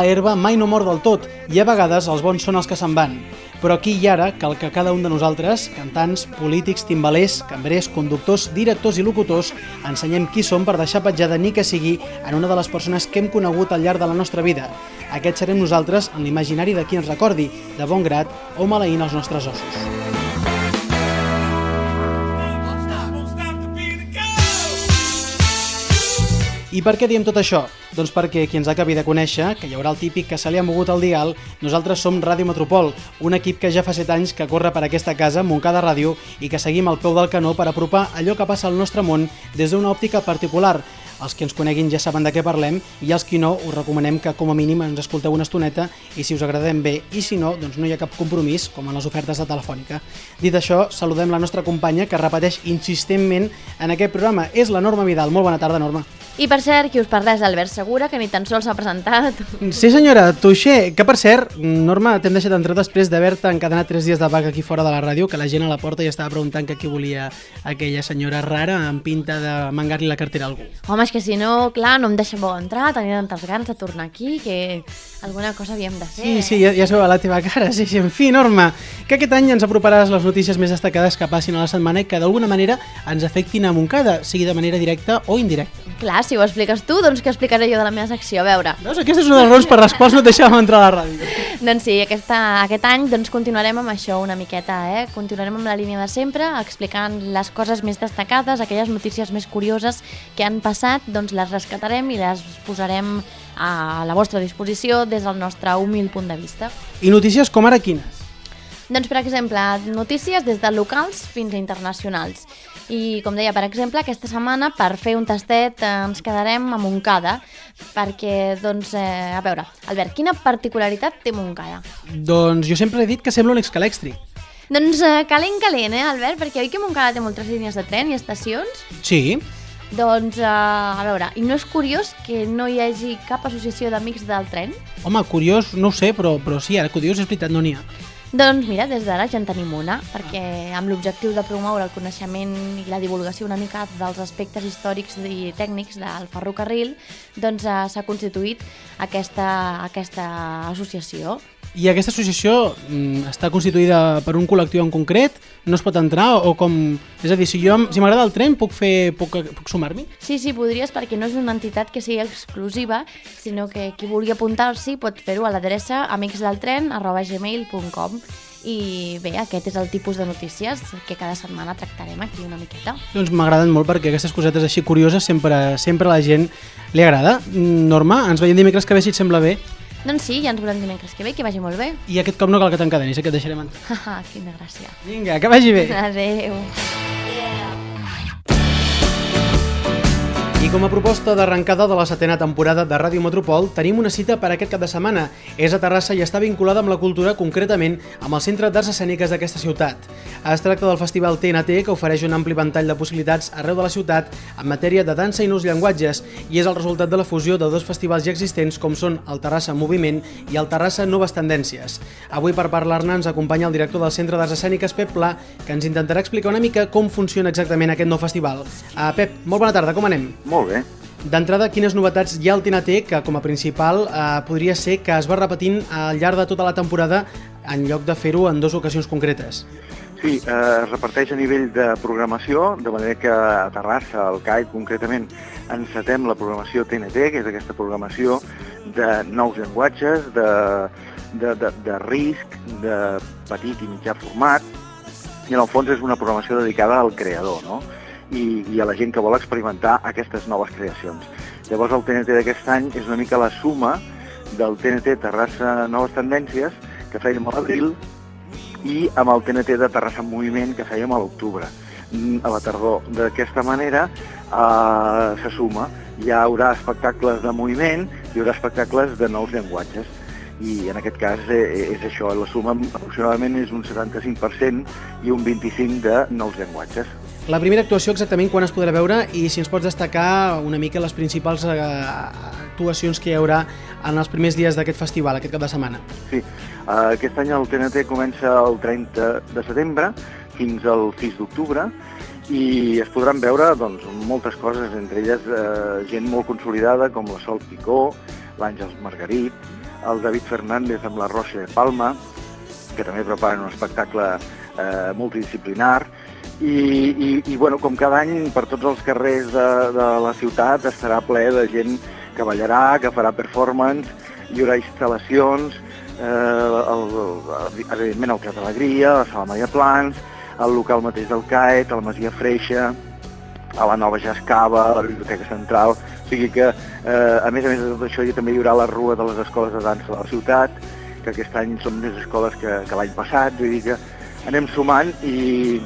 mala herba mai no mor del tot i a vegades els bons són els que se'n van. Però aquí i ara cal que cada un de nosaltres, cantants, polítics, timbalers, cambrers, conductors, directors i locutors, ensenyem qui som per deixar petjada ni que sigui en una de les persones que hem conegut al llarg de la nostra vida. Aquest serem nosaltres en l'imaginari de qui ens recordi, de bon grat o maleint els nostres ossos. I per què diem tot això? Doncs perquè qui ens acabi de conèixer, que hi haurà el típic que se li ha mogut el dial, nosaltres som Ràdio Metropol, un equip que ja fa 7 anys que corre per aquesta casa, Montcada Ràdio, i que seguim al peu del canó per apropar allò que passa al nostre món des d'una òptica particular. Els que ens coneguin ja saben de què parlem i els qui no us recomanem que com a mínim ens escolteu una estoneta i si us agradem bé i si no, doncs no hi ha cap compromís com en les ofertes de Telefònica. Dit això, saludem la nostra companya que repeteix insistentment en aquest programa. És la Norma Vidal. Molt bona tarda, Norma. I per cert, qui us parla és Albert Segura, que ni tan sols s'ha presentat. Sí senyora, Tuixer, que per cert, Norma, t'hem deixat entrar després d'haver-te encadenat tres dies de vaga aquí fora de la ràdio, que la gent a la porta ja estava preguntant que qui volia aquella senyora rara amb pinta de mangar-li la cartera a algú. Home, és que si no, clar, no em deixàveu entrar, tenia tantes ganes de tornar aquí, que alguna cosa havíem de fer. Sí, sí, ja, ja es veu a la teva cara, sí, sí. En fi, Norma, que aquest any ens aproparàs les notícies més destacades que passin a la setmana i que d'alguna manera ens afectin a Montcada, sigui de manera directa o indirecta. Clar, si ho expliques tu, doncs què explicaré jo de la meva secció? A veure. Veus, aquesta és una de les raons per les quals no et deixàvem entrar a la ràdio. Doncs sí, aquesta, aquest any doncs, continuarem amb això una miqueta, eh? Continuarem amb la línia de sempre, explicant les coses més destacades, aquelles notícies més curioses que han passat, doncs les rescatarem i les posarem a la vostra disposició des del nostre humil punt de vista. I notícies com ara quines? Doncs, per exemple, notícies des de locals fins a internacionals. I, com deia, per exemple, aquesta setmana, per fer un tastet, eh, ens quedarem a Montcada, perquè, doncs, eh, a veure, Albert, quina particularitat té Montcada? Doncs jo sempre he dit que sembla un excalèxtric. Doncs eh, calent, calent, eh, Albert? Perquè oi que Montcada té moltes línies de tren i estacions? Sí, Doncs, eh, a veure, i no és curiós que no hi hagi cap associació d'amics del tren? home, curiós, no ho sé, però, però sí, ara que ho dius és veritat, no n'hi ha. Doncs mira, des d'ara ja en tenim una, perquè amb l'objectiu de promoure el coneixement i la divulgació una mica dels aspectes històrics i tècnics del ferrocarril, doncs eh, s'ha constituït aquesta, aquesta associació. I aquesta associació mm, està constituïda per un col·lectiu en concret? No es pot entrar o com... És a dir, si, jo, si m'agrada el tren, puc, fer, puc, puc sumar-m'hi? Sí, sí, podries, perquè no és una entitat que sigui exclusiva, sinó que qui vulgui apuntar-s'hi pot fer-ho a l'adreça amicsdeltren.gmail.com i bé, aquest és el tipus de notícies que cada setmana tractarem aquí una miqueta. Doncs m'agraden molt perquè aquestes cosetes així curioses sempre, sempre a la gent li agrada. Mm, Norma, ens veiem dimecres que ve si et sembla bé. Doncs sí, ja ens veurem dimecres que ve, que vagi molt bé. I aquest cop no cal que t'encadenis, eh, que et deixarem entrar. Quina gràcia. Vinga, que vagi bé. Adeu. Com a proposta d'arrencada de la setena temporada de Ràdio Metropol, tenim una cita per aquest cap de setmana. És a Terrassa i està vinculada amb la cultura, concretament amb el Centre d'Arts Escèniques d'aquesta ciutat. Es tracta del Festival TNT, que ofereix un ampli ventall de possibilitats arreu de la ciutat en matèria de dansa i nous llenguatges, i és el resultat de la fusió de dos festivals ja existents com són el Terrassa Moviment i el Terrassa Noves Tendències. Avui per parlar-ne ens acompanya el director del Centre d'Arts Escèniques, Pep Pla, que ens intentarà explicar una mica com funciona exactament aquest nou festival. Uh, Pep, molt bona tarda, com anem? Molt bé. D'entrada, quines novetats hi ha al TNT que, com a principal, eh, podria ser que es va repetint al llarg de tota la temporada en lloc de fer-ho en dues ocasions concretes? Sí, eh, es reparteix a nivell de programació, de manera que a Terrassa, al CAI concretament, encetem la programació TNT, que és aquesta programació de nous llenguatges, de, de, de, de risc, de petit i mitjà format, i en el fons és una programació dedicada al creador, no? I, i a la gent que vol experimentar aquestes noves creacions. Llavors el TNT d'aquest any és una mica la suma del TNT Terrassa Noves Tendències, que fèiem a l'abril, i amb el TNT de Terrassa en Moviment que fèiem a l'octubre, mm, a la tardor. D'aquesta manera eh, se suma. Hi haurà espectacles de moviment, hi haurà espectacles de nous llenguatges. I en aquest cas eh, és això, la suma aproximadament és un 75% i un 25% de nous llenguatges. La primera actuació exactament quan es podrà veure i si ens pots destacar una mica les principals eh, actuacions que hi haurà en els primers dies d'aquest festival, aquest cap de setmana. Sí, eh, aquest any el TNT comença el 30 de setembre fins al 6 d'octubre i es podran veure doncs, moltes coses, entre elles eh, gent molt consolidada com la Sol Picó, l'Àngels Margarit, el David Fernández amb la Rosa de Palma, que també preparen un espectacle eh, multidisciplinar, i, i, i bueno, com cada any per tots els carrers de, de la ciutat estarà ple de gent que ballarà, que farà performance, hi haurà instal·lacions, eh, el, el, evidentment el Cat Alegria, la Sala Maria Plans, el local mateix del CAET, el Masia Freixa, a la nova Jascava, a la Biblioteca Central, o sigui que, eh, a més a més de tot això, hi també hi haurà la rua de les escoles de dansa de la ciutat, que aquest any són més escoles que, que l'any passat, vull dir que anem sumant i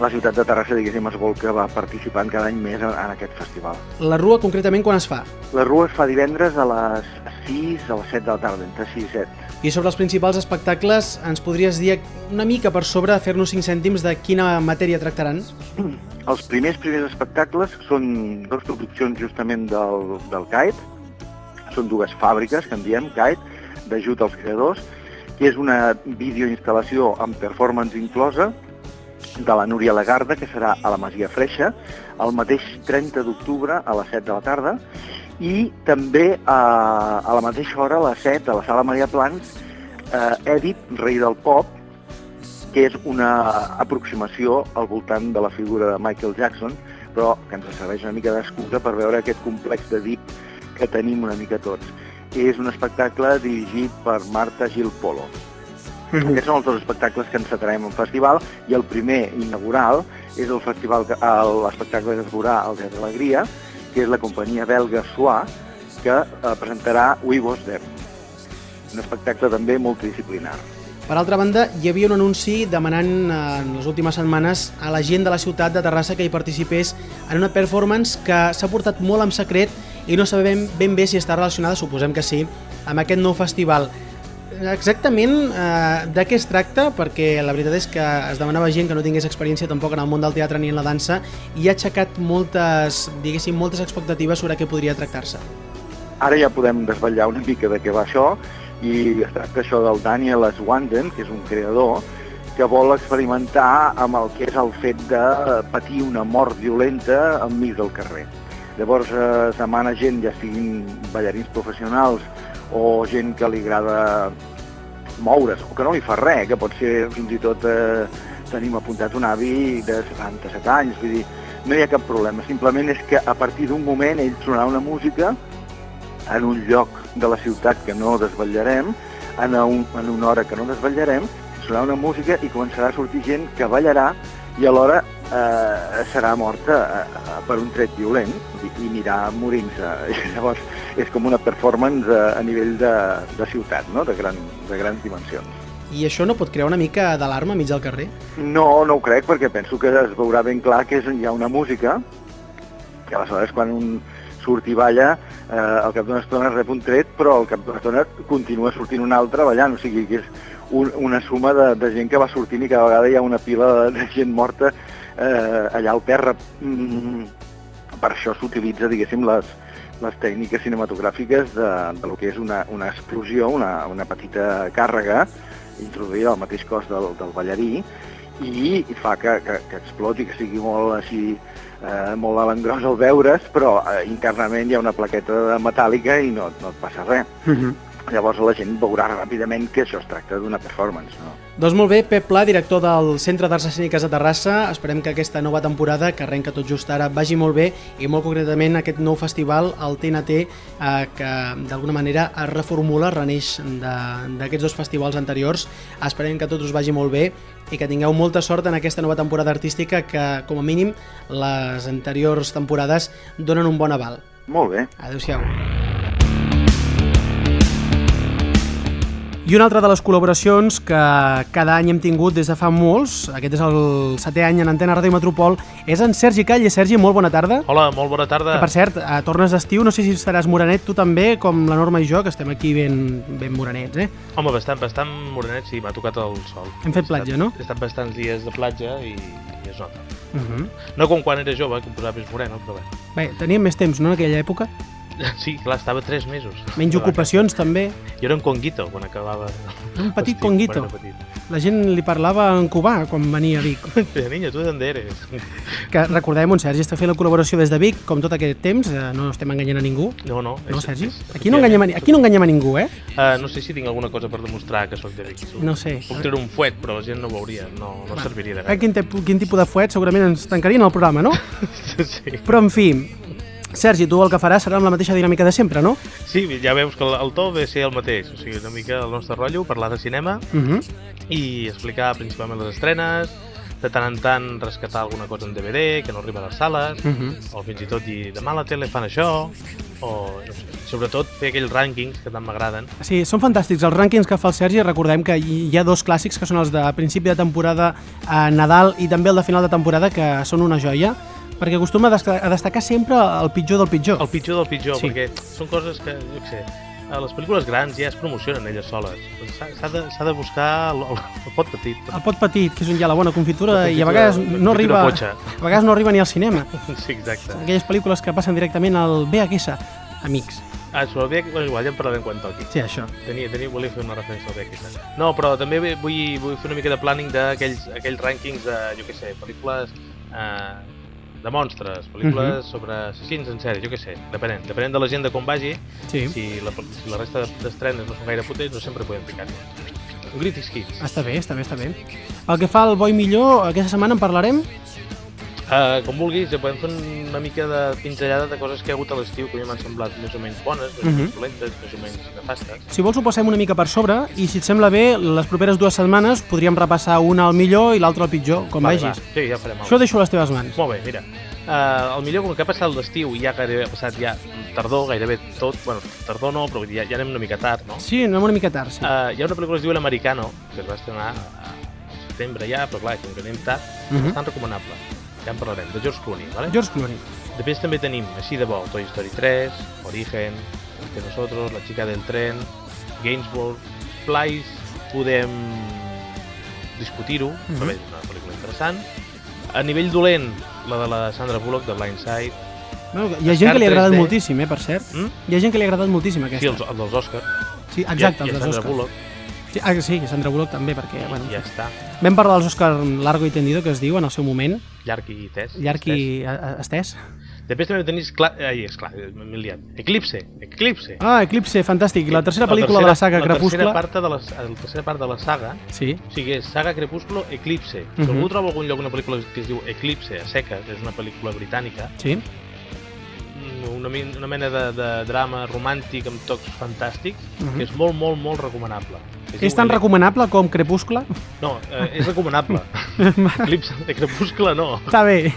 la ciutat de Terrassa, diguéssim, es vol que va participant cada any més en, aquest festival. La rua, concretament, quan es fa? La rua es fa divendres a les 6 a les 7 de la tarda, entre 6 i 7. I sobre els principals espectacles, ens podries dir una mica per sobre, fer-nos 5 cèntims de quina matèria tractaran? Els primers primers espectacles són dues produccions justament del, del CAET, són dues fàbriques, que en diem CAET, d'ajut als creadors, que és una videoinstal·lació amb performance inclosa de la Núria Lagarda, que serà a la Masia Freixa, el mateix 30 d'octubre a les 7 de la tarda, i també a, a la mateixa hora, a les 7, a la Sala Maria Plans, eh, Edit, rei del pop, que és una aproximació al voltant de la figura de Michael Jackson, però que ens serveix una mica d'excusa per veure aquest complex de dip que tenim una mica tots. És un espectacle dirigit per Marta Gil Polo. Mm -hmm. Aquests són els dos espectacles que encetarem al festival i el primer inaugural és el festival l'espectacle que es veurà al Teatre Alegria, que és la companyia belga Soa, que eh, presentarà We Was There. Un espectacle també multidisciplinar. Per altra banda, hi havia un anunci demanant eh, en les últimes setmanes a la gent de la ciutat de Terrassa que hi participés en una performance que s'ha portat molt en secret i no sabem ben bé si està relacionada, suposem que sí, amb aquest nou festival. Exactament eh, de què es tracta? Perquè la veritat és que es demanava gent que no tingués experiència tampoc en el món del teatre ni en la dansa i ha aixecat moltes, diguéssim, moltes expectatives sobre què podria tractar-se. Ara ja podem desvetllar una mica de què va això i es tracta això del Daniel Swanden, que és un creador que vol experimentar amb el que és el fet de patir una mort violenta enmig del carrer. Llavors eh, es demana gent, ja siguin ballarins professionals o gent que li agrada moure's, o que no li fa res, que pot ser fins i tot eh, tenim apuntat un avi de 77 anys, vull dir, no hi ha cap problema, simplement és que a partir d'un moment ell sonarà una música en un lloc de la ciutat que no desvetllarem, en, un, en una hora que no desvetllarem, sonarà una música i començarà a sortir gent que ballarà i alhora eh, serà morta eh, per un tret violent i, i anirà morint-se. Llavors és com una performance a, a nivell de, de ciutat, no? de, gran, de grans dimensions. I això no pot crear una mica d'alarma mig del carrer? No, no ho crec, perquè penso que es veurà ben clar que és, hi ha una música que aleshores quan un surt i balla, eh, al cap d'una estona rep un tret, però al cap d'una estona continua sortint un altre ballant, o sigui que és un, una suma de, de gent que va sortint i cada vegada hi ha una pila de, de gent morta eh, allà al terra. Mm, per això s'utilitza, diguéssim, les, les tècniques cinematogràfiques de, de lo que és una, una explosió, una, una petita càrrega introduïda al mateix cos del, del ballarí i fa que, que, que exploti, que sigui molt així, eh, molt a l'engròs al veure's, però eh, internament hi ha una plaqueta metàl·lica i no, no et passa res. Uh -huh. Llavors la gent veurà ràpidament que això es tracta d'una performance. No? Doncs molt bé, Pep Pla, director del Centre d'Arts Escèniques de Terrassa. Esperem que aquesta nova temporada, que arrenca tot just ara, vagi molt bé i molt concretament aquest nou festival, el TNT, eh, que d'alguna manera es reformula, reneix d'aquests dos festivals anteriors. Esperem que tot us vagi molt bé i que tingueu molta sort en aquesta nova temporada artística que, com a mínim, les anteriors temporades donen un bon aval. Molt bé. Adéu-siau. I una altra de les col·laboracions que cada any hem tingut des de fa molts, aquest és el setè any en Antena Ràdio Metropol, és en Sergi Calle. Sergi, molt bona tarda. Hola, molt bona tarda. Que, per cert, eh, tornes d'estiu, no sé si estaràs morenet tu també, com la Norma i jo, que estem aquí ben, ben morenets, eh? Home, bastant, bastant morenets, sí, m'ha tocat el sol. Hem fet platja, estat, no? He estat bastants dies de platja i, i es nota. Uh -huh. No com quan era jove, que em posava més moreno, però bé. Bé, teníem més temps, no, en aquella època? Sí, clar, estava tres mesos. Menys ocupacions, també. Jo era un conguito quan acabava... Un petit l'estiu, conguito. petit. La gent li parlava en cubà quan venia a Vic. Niño, ¿tú de dónde eres? Que recordem, un Sergi està fent la col·laboració des de Vic, com tot aquest temps, eh, no estem enganyant a ningú. No, no. No, és- Sergi? és- Aquí no enganyem a, aquí no enganyem a ningú, eh? Uh, no sé si tinc alguna cosa per demostrar que sóc de Vic. No sé. Puc treure un fuet, però la gent no ho veuria. No, no serviria de gaire. quin, te, quin tipus de fuet segurament ens tancarien el programa, no? Sí. Però, en fi, Sergi, tu el que faràs serà amb la mateixa dinàmica de sempre, no? sí, ja veus que el, el to ve ser el mateix. O sigui, una mica el nostre rotllo, parlar de cinema Uh -huh. i explicar principalment les estrenes, de tant en tant rescatar alguna cosa en DVD que no arriba a les sales, Uh -huh. o fins i tot dir demà a la tele fan això, o no sé, sobretot fer aquells rànquings que tant m'agraden. Sí, són fantàstics els rànquings que fa el Sergi. Recordem que hi ha dos clàssics que són els de principi de temporada a Nadal i també el de final de temporada que són una joia perquè acostuma a destacar, sempre el pitjor del pitjor. El pitjor del pitjor, Sí. perquè són coses que, jo què sé, a les pel·lícules grans ja es promocionen elles soles. S'ha s'ha de, de buscar el, el, el pot petit. El pot petit, que és on hi ha la bona confitura, La i a confitura- vegades no confitura arriba, potxa. a vegades no arriba ni al cinema. Sí, exacte. Aquelles pel·lícules que passen directament al VHS, amics. Ah, sobre el VH, bueno, igual ja en parlarem quan toqui. Sí, això. Tenia, tenia, volia fer una referència al VH. No, però també vull, vull fer una mica de planning d'aquells aquells rànquings de, jo què sé, pel·lícules eh, de monstres, pel·lícules uh -huh. sobre assassins en sèrie, jo què sé, depenent, depenent de la gent de com vagi, Sí. si, la, si la resta de- d'estrenes no són gaire potents, no sempre podem ficar-hi. Un Hits. Està bé, està bé, està bé. El que fa el bo i millor, aquesta setmana en parlarem. Uh, com vulguis, ja podem fer una mica de pinzellada de coses que hi ha hagut a l'estiu que a mi m'han semblat més o menys bones, més o Mhm. menys dolentes, més o menys nefastes. Si vols ho passem una mica per sobre i si et sembla bé, les properes dues setmanes podríem repassar una al millor i l'altra al pitjor, com Vale, vegis. Va. Sí, ja farem. Això ho deixo a les teves mans. Molt bé, mira. Uh, el millor, com que ha passat l'estiu i ja gairebé ha passat ja tardor, gairebé tot, bueno, tardor no, però ja, ja anem una mica tard, no? Sí, anem una mica tard, sí. Uh, hi ha una pel·lícula que es diu L'Americano, que es va estrenar a setembre ja, però clar, com que anem tard, Uh -huh. bastant recomanable. Ja en parlarem, de George Clooney, ¿vale? George Clooney. Després també tenim, així de bo, Toy Story 3, Origen, que nosotros, La chica del tren, Gainsbourg, Flies, podem discutir-ho, uh Mhm. -huh. és una pel·lícula interessant. A nivell dolent, la de la Sandra Bullock, de Blindside. Bueno, hi ha gent que li ha agradat 3D. moltíssim, eh, per cert. Mm? Hi ha gent que li ha agradat moltíssim aquesta. Sí, els, els dels Oscars. Sí, exacte, I, els dels Sandra Oscar. Bullock, Sí, ah, sí, Sandra Bullock també, perquè, bueno, ja està. vam parlar dels Oscar largo i tendido, que es diu en el seu moment, Llarg i tès. llarg i estès. Després també tenis... Clar... Ai, esclar, m'he liat. Eclipse, Eclipse. Ah, Eclipse, fantàstic. La tercera pel·lícula de la saga la Crepúscle. Tercera part de la, la tercera part de la saga Sí, O sigui, és Saga Crepúsculo Eclipse. Si Mhm. algú troba algun lloc una pel·lícula que es diu Eclipse, a seca, és una pel·lícula britànica, sí. mm, una, una mena de, de drama romàntic amb tocs fantàstics, Mhm. que és molt, molt, molt recomanable. És diu tan recomanable com Crepúscle? No, eh, és recomanable. Eclipse de Crepúsculo no. Està bé.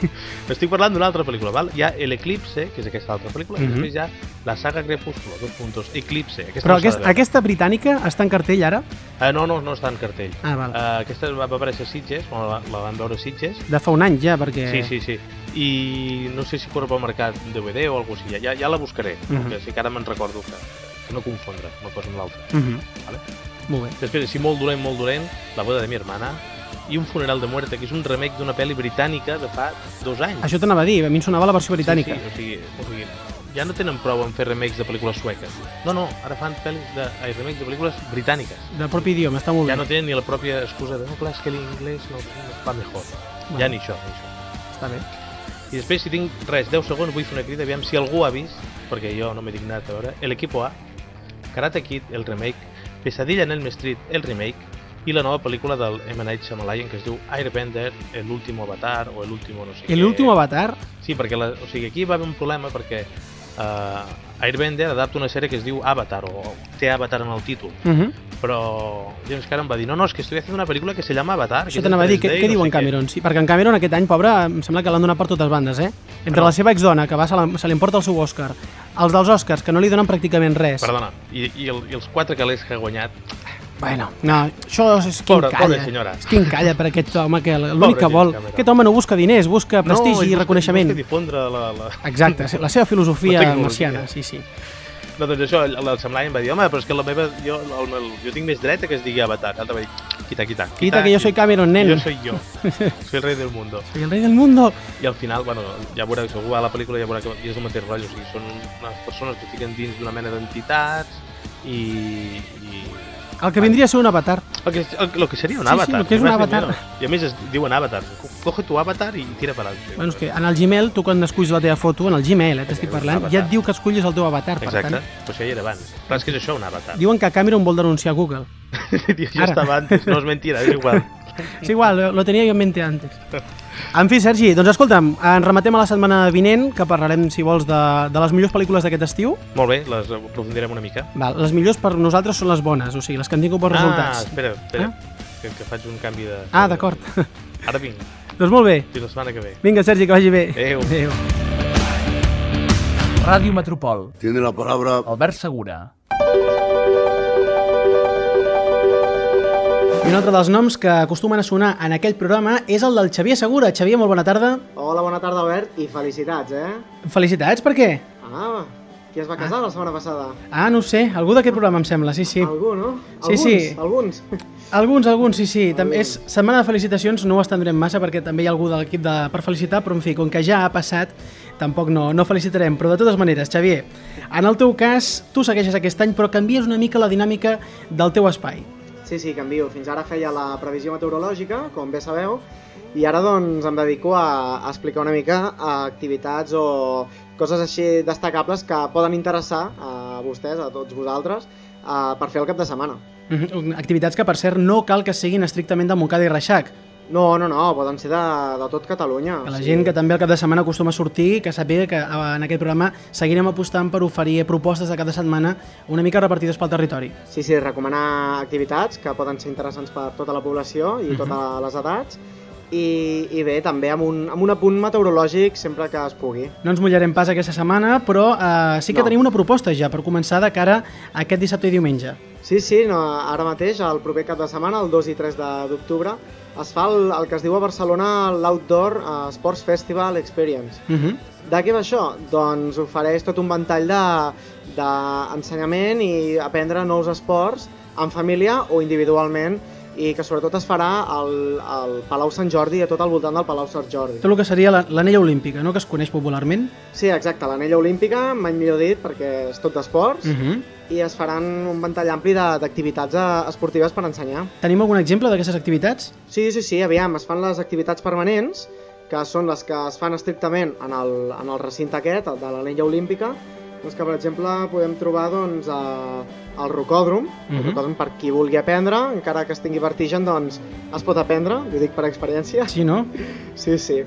Estic parlant d'una altra pel·lícula, val? Hi ha El Eclipse, que és aquesta altra pel·lícula, i Mhm. després hi ha la saga Crepúsculo, dos puntos, Eclipse. Aquesta Però no aquest, aquesta britànica està en cartell ara? Eh, no, no, no està en cartell. Ah, val. Uh, aquesta va aparèixer a Sitges, bueno, la, la van veure a Sitges, De fa un any ja, perquè... Sí, sí, sí. I no sé si corre pel mercat DVD o alguna cosa així. Ja, ja la buscaré, Mhm. -huh. perquè sí que ara me'n recordo que, no confondre una cosa amb l'altra. Mhm. Vale? Molt bé. Després, si molt dolent, molt dolent, La boda de mi hermana i Un funeral de muerte, que és un remake d'una pel·li britànica de fa dos anys. Això t'anava a dir, a mi em sonava la versió britànica. Sí, sí, o, sigui, o sigui, ja no tenen prou en fer remakes de pel·lícules sueques. No, no, ara fan pel·lis de, ai, remakes de pel·lícules britàniques. Del propi idioma, està molt Ja bé. no tenen ni la pròpia excusa de no, clar, és que l'inglès no, no va mejor. Bueno. Ja ni això, ni això. Està bé. I després, si tinc res, 10 segons, vull fer una crida, aviam si algú ha vist, perquè jo no m'he dignat a veure, el Equipo A, Karate Kid, el remake, Pesadilla en Elm Street, el remake, i la nova pel·lícula del M. Night Shyamalan que es diu Airbender, el último avatar, o el último no sé I què. l'últim avatar, Sí, perquè la, o sigui, aquí va haver un problema perquè uh, Airbender adapta una sèrie que es diu Avatar, o té Avatar en el títol, uh -huh. però James Cameron va dir, no, no, es que estoy haciendo una película que se llama Avatar. que això és t'anava a dir, què, 3D i què diu en Cameron? Sí, perquè en Cameron aquest any, pobre, em sembla que l'han donat per totes bandes, eh? Entre No. la seva exdona, que va, se, la, se li emporta el seu Òscar, els dels Oscars, que no li donen pràcticament res. Perdona, i, i, el, i els quatre calés que ha guanyat, Bueno, no, això és quin Pobre- calla. pobre senyora. És quin calla per aquest home, que l'únic que vol... Cameron. Aquest home no busca diners, busca prestigi ell i busca- reconeixement. Busca difondre la, la... Exacte, la seva filosofia La marciana, sí, sí. No, doncs això, el, el Sam Lyon va dir, home, però és que la meva, jo, el, el, jo tinc més dret a que es digui Avatar. L'altre va dir, quita, quita. Quita que jo soy Cameron, nen. Yo soy yo. soy el rei del mundo. Soy el rei del mundo. I al final, bueno, ja veurà, si algú va a la pel·lícula ja veurà que és el mateix rotllo, o sigui, són unes persones que fiquen dins d'una mena d'entitats i, i El que vindria a ser un avatar. El que, el, el que seria un Sí, sí, avatar. el que és un avatar. I a més es diuen avatar. Coge tu avatar i tira per adelante. Bueno, és que en el Gmail, tu quan esculls la teva foto, en el Gmail, eh, t'estic parlant, ja et diu que escullis el teu avatar. Per Exacte, tant, però això ja era abans. Clar, és que és això, un avatar. diuen que Cameron vol denunciar Google. Ara. estava antes, no és mentira, és igual. És igual, lo, lo tenia jo en mente antes. En fi, Sergi, doncs escolta'm, ens rematem a la setmana vinent, que parlarem, si vols, de, de les millors pel·lícules d'aquest estiu. Molt bé, les aprofundirem una mica. Val, les millors per nosaltres són les bones, o sigui, les que han tingut bons Ah, resultats. espera, espera, que, que faig un canvi de... Ah, d'acord. Ara vinc, doncs molt bé. fins la setmana que ve. Vinga, Sergi, que vagi bé. Adéu. Adéu. Ràdio Metropol. Tiene la palabra Albert Segura. I un altre dels noms que acostumen a sonar en aquell programa és el del Xavier Segura. Xavier, molt bona tarda. Hola, bona tarda, Albert, i felicitats, eh? Felicitats, per què? Ah, qui es va casar la setmana passada? Ah, no sé, algú d'aquest programa em sembla, sí, sí. Algú, no? Sí, alguns, sí. Alguns. Alguns, alguns, sí, sí. També és setmana de felicitacions, no ho estendrem massa perquè també hi ha algú de l'equip de... per felicitar, però en fi, com que ja ha passat, tampoc no, no felicitarem. Però de totes maneres, Xavier, en el teu cas, tu segueixes aquest any, però canvies una mica la dinàmica del teu espai. Sí, sí, canvio. Fins ara feia la previsió meteorològica, com bé sabeu, i ara doncs em dedico a, explicar una mica activitats o coses així destacables que poden interessar a vostès, a tots vosaltres, a, per fer el cap de setmana. Mhm, Activitats que, per cert, no cal que siguin estrictament de Montcada i Reixac. No, no, no, poden ser de, de tot Catalunya. Que la sigui, gent que també al cap de setmana acostuma a sortir, que sàpiga que eh, en aquest programa seguirem apostant per oferir propostes de cada setmana una mica repartides pel territori. Sí, sí, recomanar activitats que poden ser interessants per tota la població i totes les edats i, i bé, també amb un, amb un apunt meteorològic sempre que es pugui. No ens mullarem pas aquesta setmana, però eh, sí que No. tenim una proposta ja per començar de cara a aquest dissabte i diumenge. Sí, sí, no, ara mateix, el proper cap de setmana, el 2 i 3 de- d'octubre, es fa el, el que es diu a Barcelona l'Outdoor eh, Sports Festival Experience. Uh -huh. De què va això? Doncs ofereix tot un ventall de- d'ensenyament de, i aprendre nous esports en família o individualment i que sobretot es farà al, al Palau Sant Jordi i a tot al voltant del Palau Sant Jordi. Tot el que seria la- l'anella olímpica, no?, que es coneix popularment. Sí, exacte, l'anella olímpica, mai millor dit, perquè és tot d'esports, Uh -huh. i es faran un ventall ampli de- d'activitats eh, esportives per ensenyar. Tenim algun exemple d'aquestes activitats? Sí, sí, sí, aviam, es fan les activitats permanents, que són les que es fan estrictament en el, en el recinte aquest, el de l'anella olímpica, doncs que, per exemple, podem trobar doncs, a, al rocòdrom, el Mhm. rocòdrom per qui vulgui aprendre, encara que es tingui vertigen, doncs es pot aprendre, ho dic per experiència. Sí, no? Sí, sí.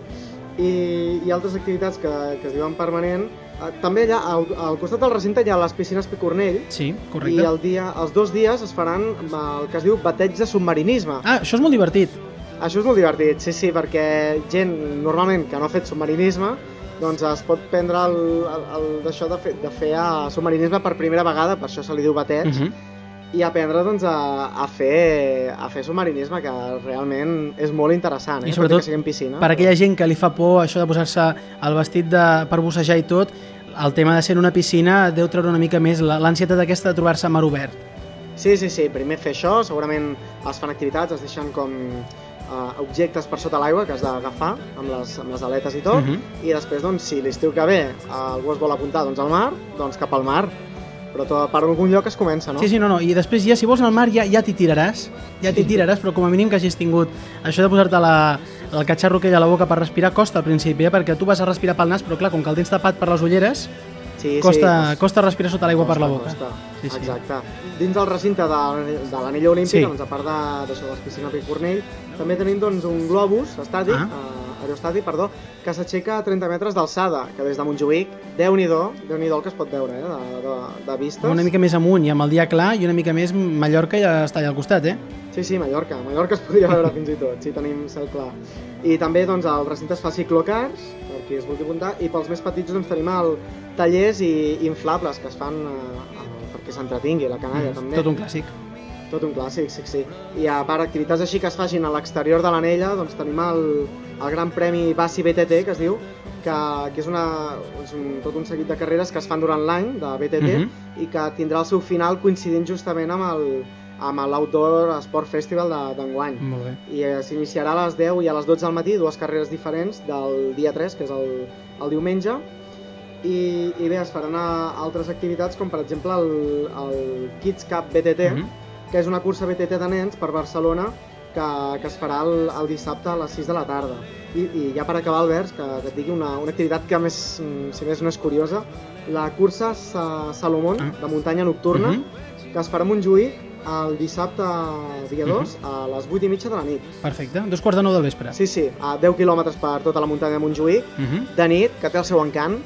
I, i altres activitats que, que es diuen permanent. Eh, També allà, al, al costat del recinte hi ha les piscines Picornell, Sí, i correcte. el dia, els dos dies es faran el que es diu bateig de submarinisme. Ah, això és molt divertit. Això és molt divertit, sí, sí, perquè gent normalment que no ha fet submarinisme doncs es pot prendre el, el, el d'això de fer, de fer a submarinisme per primera vegada, per això se li diu bateig, Uh -huh. i aprendre doncs, a, a, fer, a fer submarinisme, que realment és molt interessant, eh? I sobretot que sigui en piscina. Per aquella gent que li fa por això de posar-se el vestit de, per bussejar i tot, el tema de ser en una piscina deu treure una mica més la- l'ansietat aquesta de trobar-se a mar obert. Sí, sí, sí, primer fer això, segurament es fan activitats, es deixen com uh, objectes per sota l'aigua que has d'agafar amb, les, amb les aletes i tot, Mhm. i després, doncs, si l'estiu que ve uh, algú es vol apuntar doncs, al mar, doncs cap al mar, però tot, per algun lloc es comença, no? Sí, sí, no, no. I després ja, si vols al mar, ja, ja t'hi tiraràs. Ja t'hi tiraràs, però com a mínim que hagis tingut això de posar-te la, el catxarro aquell a la boca per respirar costa al principi, eh? perquè tu vas a respirar pel nas, però clar, com que el tens tapat per les ulleres, sí, costa, sí, costa respirar sota l'aigua per la boca. Costa. Sí, sí. Exacte. Dins del recinte de, de l'anella olímpica, Sí. doncs, a part de- d'això de, les piscines Picornell, també tenim doncs, un globus estàtic, Ah. eh, aerostàtic, perdó, que s'aixeca a 30 metres d'alçada, que des de Montjuïc, déu nhi déu el que es pot veure, eh, de, de, de vistes. Una mica més amunt i amb el dia clar i una mica més Mallorca ja està allà al costat, eh? Sí, sí, Mallorca. Mallorca es podria veure fins i tot, si tenim cel clar. I també doncs, el recinte es fa ciclocars, per qui es vulgui apuntar, i pels més petits doncs, tenim el tallers i inflables que es fan eh, perquè s'entretingui la canalla, també. Tot un clàssic. Tot un clàssic, sí, sí. I a part, activitats així que es facin a l'exterior de l'anella, doncs tenim el, el Gran Premi Bassi BTT, que es diu, que, que és, una, és un, tot un seguit de carreres que es fan durant l'any, de BTT, Mhm. i que tindrà el seu final coincidint justament amb el amb l'Outdoor Sport Festival de- d'enguany. Molt bé. I eh, s'iniciarà a les 10 i a les 12 del matí, dues carreres diferents del dia 3, que és el, el diumenge, i, i bé, es faran a, altres activitats com per exemple el, el Kids Cup BTT, Mhm. Que és una cursa BTT de nens per Barcelona que, que es farà el, el dissabte a les 6 de la tarda. I, i ja per acabar, Albert, que, que et digui una, una activitat que més, mm, si més no és curiosa, la cursa Sa Salomón Ah. de muntanya nocturna, Mhm. que es farà a Montjuïc el dissabte dia 2 Mhm. a les 8 i mitja de la nit. Perfecte, dos quarts de nou del vespre. Sí, sí, a 10 quilòmetres per tota la muntanya de Montjuïc, Uh -huh. de nit, que té el seu encant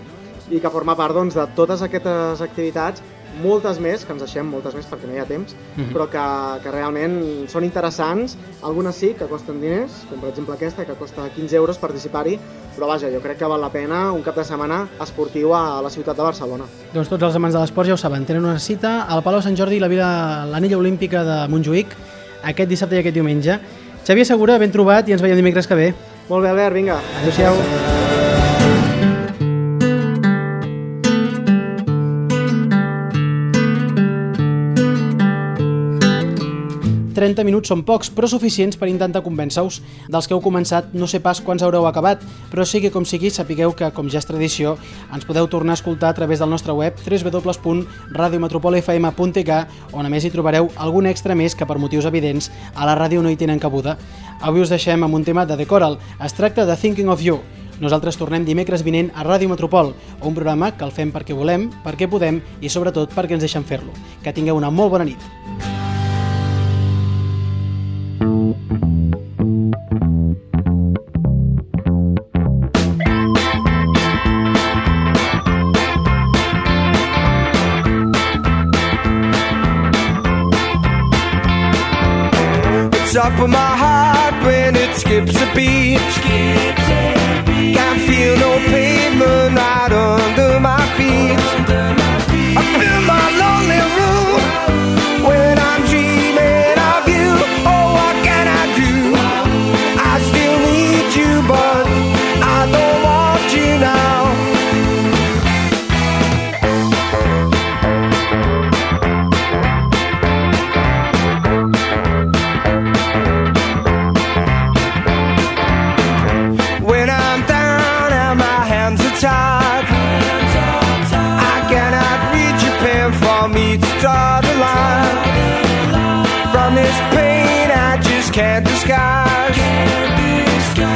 i que forma part doncs, de totes aquestes activitats, moltes més, que ens deixem moltes més perquè no hi ha temps, Mhm. però que, que realment són interessants. Algunes sí, que costen diners, com per exemple aquesta, que costa 15 euros participar-hi, però vaja, jo crec que val la pena un cap de setmana esportiu a la ciutat de Barcelona. Doncs tots els amants de l'esport ja ho saben, tenen una cita al Palau Sant Jordi i la Vila, l'anella olímpica de Montjuïc aquest dissabte i aquest diumenge. Xavier Segura, ben trobat i ens veiem dimecres que ve. Molt bé, Albert, vinga. Adéu-siau. 30 minuts són pocs, però suficients per intentar convèncer-vos. Dels que heu començat, no sé pas quants haureu acabat, però sigui com sigui, sapigueu que, com ja és tradició, ens podeu tornar a escoltar a través del nostre web www.radiometropolfm.tk on a més hi trobareu algun extra més que per motius evidents a la ràdio no hi tenen cabuda. Avui us deixem amb un tema de The Coral. Es tracta de Thinking of You. Nosaltres tornem dimecres vinent a Ràdio Metropol, un programa que el fem perquè volem, perquè podem i sobretot perquè ens deixen fer-lo. Que tingueu una molt bona nit. Top of my heart when it skips a beat. Can't feel no pavement right under my feet. I feel my I just can't disguise.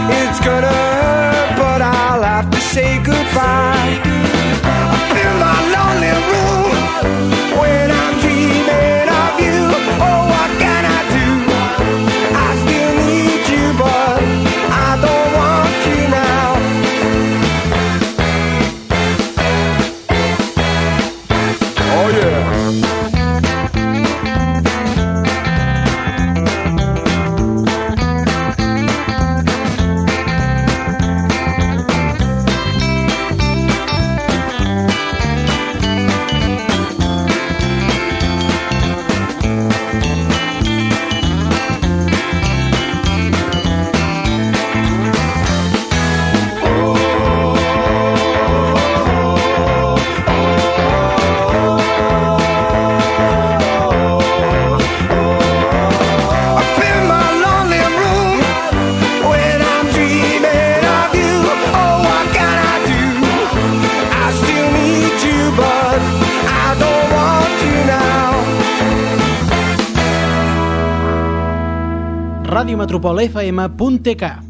It's gonna hurt, but I'll have to say goodbye. I feel my lonely Ràdio Metropol FM.tk